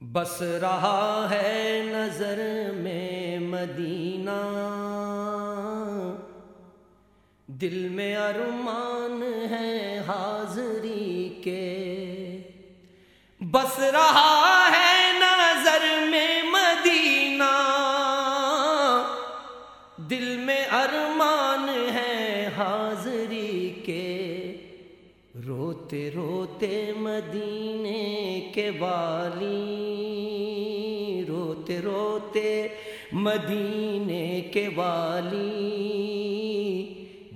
بس رہا ہے نظر میں مدینہ۔ دل میں ارمان ہے حاضری کے۔ بس رہا ہے نظر میں مدینہ۔ دل میں ارمان ہے حاضری کے۔ روتے روتے مدینے کے والی۔ روتے مدینے کے والی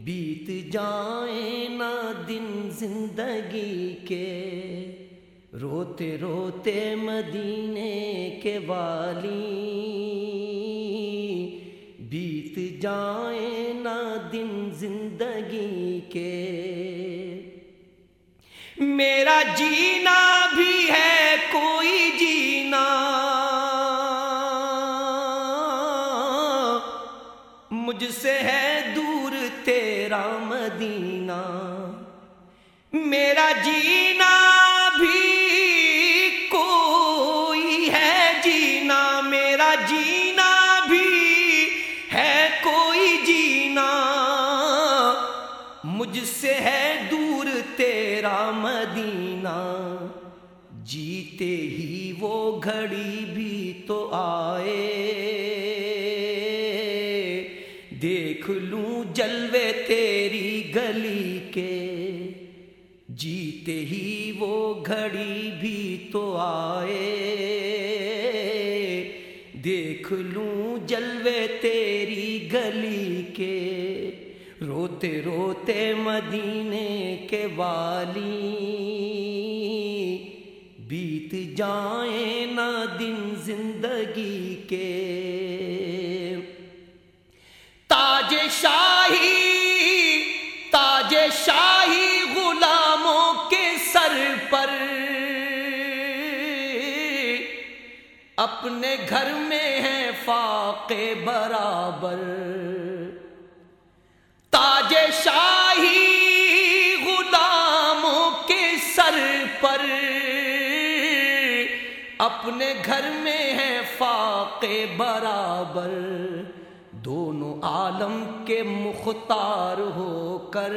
بیت جائیں نہ دن زندگی کے۔ روتے روتے مدینے کے والی بیت جائیں نہ دن زندگی کے۔ میرا جینا مدینہ میرا جینا بھی کوئی ہے جینا۔ میرا جینا بھی ہے کوئی جینا۔ مجھ سے ہے دور تیرا مدینہ۔ جیتے ہی وہ گھڑی بھی تو آئے۔ تیری گلی کے جیتے ہی وہ گھڑی بھی تو آئے۔ دیکھ لوں جلوے تیری گلی کے۔ روتے روتے مدینے کے والی۔ بیت جائیں نہ دن زندگی کے۔ تاج شاہی اپنے گھر میں ہے فاقے برابر۔ تاج شاہی غلاموں کے سر پر اپنے گھر میں ہے فاقے برابر۔ دونوں عالم کے مختار ہو کر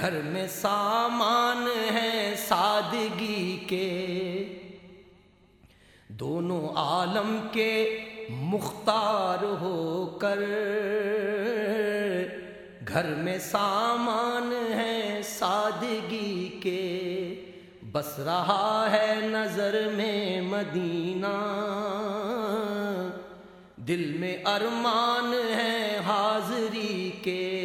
گھر میں سامان ہے سادگی کے دونوں عالم کے مختار ہو کر۔ گھر میں سامان ہے سادگی کے، بس رہا ہے نظر میں مدینہ۔ دل میں ارمان ہے حاضری کے۔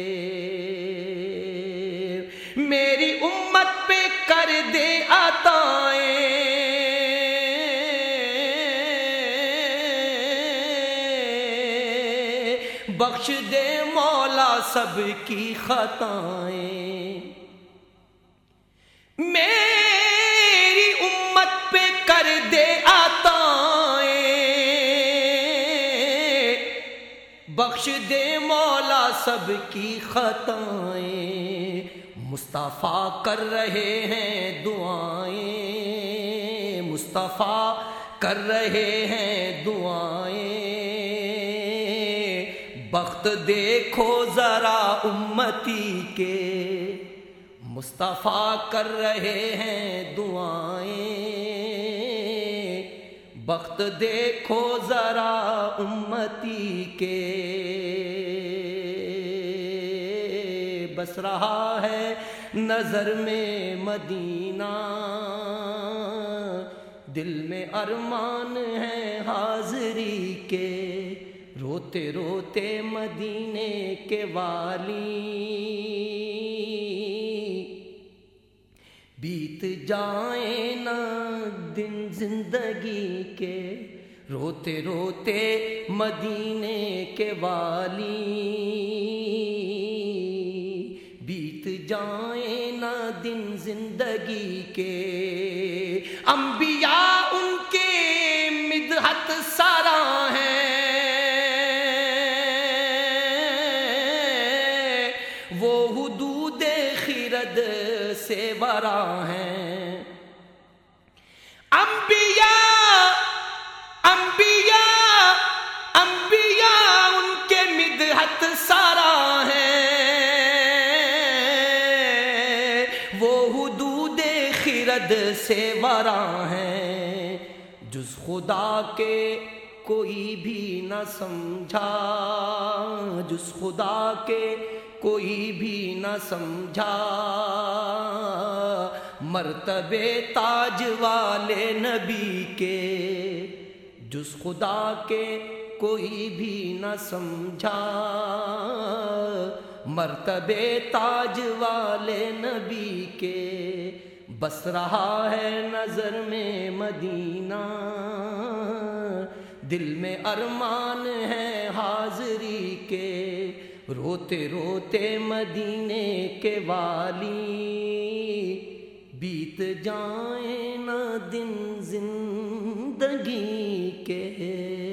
بخش دے مولا سب کی خطائیں۔ میری امت پہ کر دے عطائیں بخش دے مولا سب کی خطائیں۔ مصطفیٰ کر رہے ہیں دعائیں۔ مصطفیٰ کر رہے ہیں دعائیں۔ بخت دیکھو ذرا امتی کے۔ مصطفیٰ کر رہے ہیں دعائیں۔ بخت دیکھو ذرا امتی کے۔ بس رہا ہے نظر میں مدینہ۔ دل میں ارمان ہے حاضری کے۔ روتے روتے مدینے کے والی۔ بیت جائیں نا دن زندگی کے، روتے روتے مدینے کے والی۔ بیت جائیں نا دن زندگی کے سے برا ہیں۔ انبیاء انبیاء انبیاء ان کے مدحت سارا ہیں وہ حدود خرد سے برا ہیں۔ جز خدا کے کوئی بھی نہ سمجھا۔ جس خدا کے کوئی بھی نہ سمجھا۔ مرتبے تاج والے نبی کے، جس خدا کے کوئی بھی نہ سمجھا۔ مرتبے تاج والے نبی کے، بس رہا ہے نظر میں مدینہ۔ دل میں ارمان ہے حاضری روتے روتے مدینے کے والی بیت جائیں نہ دن زندگی کے۔